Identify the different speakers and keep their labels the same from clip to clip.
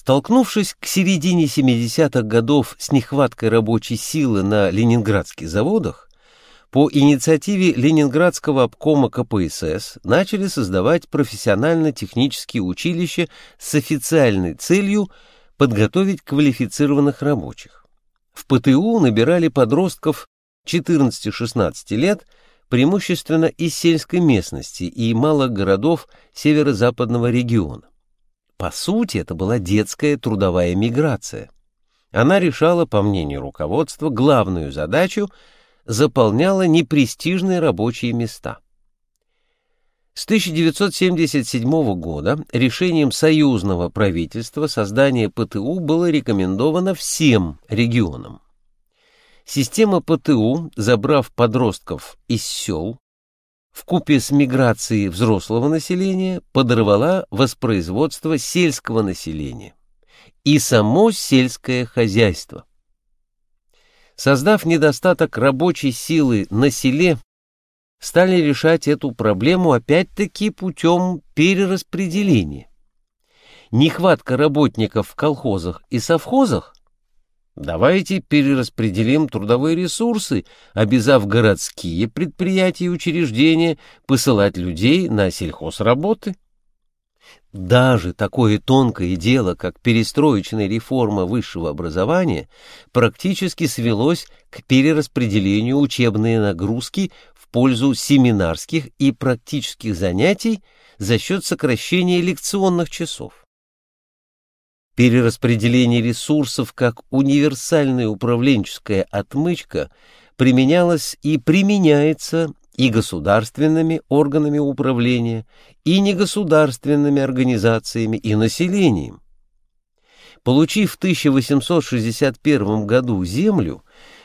Speaker 1: Столкнувшись к середине 70-х годов с нехваткой рабочей силы на ленинградских заводах, по инициативе Ленинградского обкома КПСС начали создавать профессионально-технические училища с официальной целью подготовить квалифицированных рабочих. В ПТУ набирали подростков 14-16 лет, преимущественно из сельской местности и малых городов северо-западного региона. По сути, это была детская трудовая миграция. Она решала, по мнению руководства, главную задачу – заполняла непрестижные рабочие места. С 1977 года решением союзного правительства создание ПТУ было рекомендовано всем регионам. Система ПТУ, забрав подростков из сел, в купе с миграцией взрослого населения подорвала воспроизводство сельского населения и само сельское хозяйство. Создав недостаток рабочей силы на селе, стали решать эту проблему опять-таки путем перераспределения. Нехватка работников в колхозах и совхозах? Давайте перераспределим трудовые ресурсы, обязав городские предприятия и учреждения посылать людей на сельхозработы. Даже такое тонкое дело, как перестроечная реформа высшего образования, практически свелось к перераспределению учебной нагрузки в пользу семинарских и практических занятий за счет сокращения лекционных часов. Перераспределение ресурсов как универсальная управленческая отмычка применялось и применяется и государственными органами управления, и негосударственными организациями, и населением. Получив в 1861 году землю,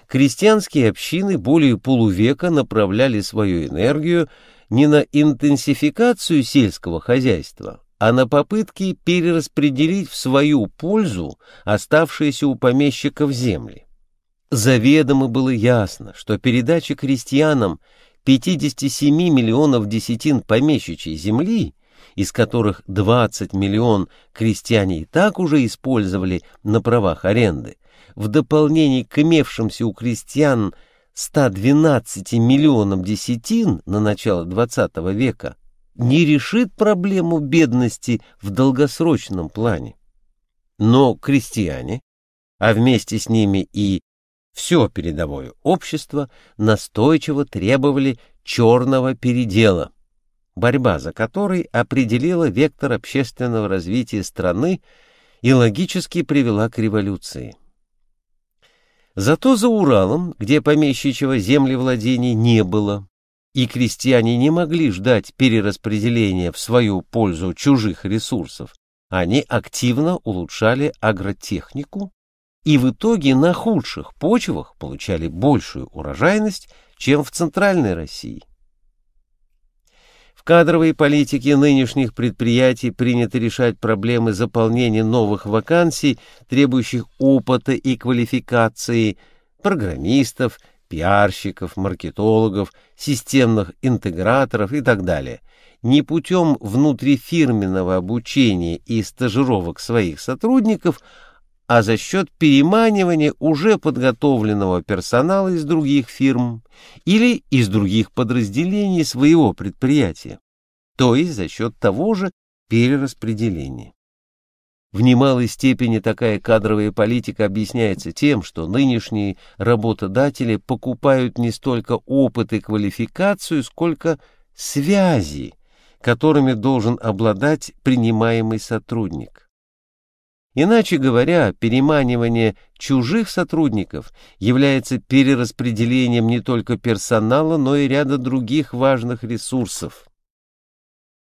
Speaker 1: крестьянские общины более полувека направляли свою энергию не на интенсификацию сельского хозяйства, а на попытки перераспределить в свою пользу оставшиеся у помещиков земли. Заведомо было ясно, что передача крестьянам 57 миллионов десятин помещичьей земли, из которых 20 миллион крестьяне и так уже использовали на правах аренды, в дополнение к имевшимся у крестьян 112 миллионам десятин на начало XX века, не решит проблему бедности в долгосрочном плане. Но крестьяне, а вместе с ними и все передовое общество настойчиво требовали черного передела, борьба за который определила вектор общественного развития страны и логически привела к революции. Зато за Уралом, где помещичьего землевладения не было, и крестьяне не могли ждать перераспределения в свою пользу чужих ресурсов, они активно улучшали агротехнику и в итоге на худших почвах получали большую урожайность, чем в Центральной России. В кадровой политике нынешних предприятий принято решать проблемы заполнения новых вакансий, требующих опыта и квалификации программистов, пиарщиков, маркетологов, системных интеграторов и так далее, не путем внутрифирменного обучения и стажировок своих сотрудников, а за счет переманивания уже подготовленного персонала из других фирм или из других подразделений своего предприятия, то есть за счет того же перераспределения. В немалой степени такая кадровая политика объясняется тем, что нынешние работодатели покупают не столько опыт и квалификацию, сколько связи, которыми должен обладать принимаемый сотрудник. Иначе говоря, переманивание чужих сотрудников является перераспределением не только персонала, но и ряда других важных ресурсов.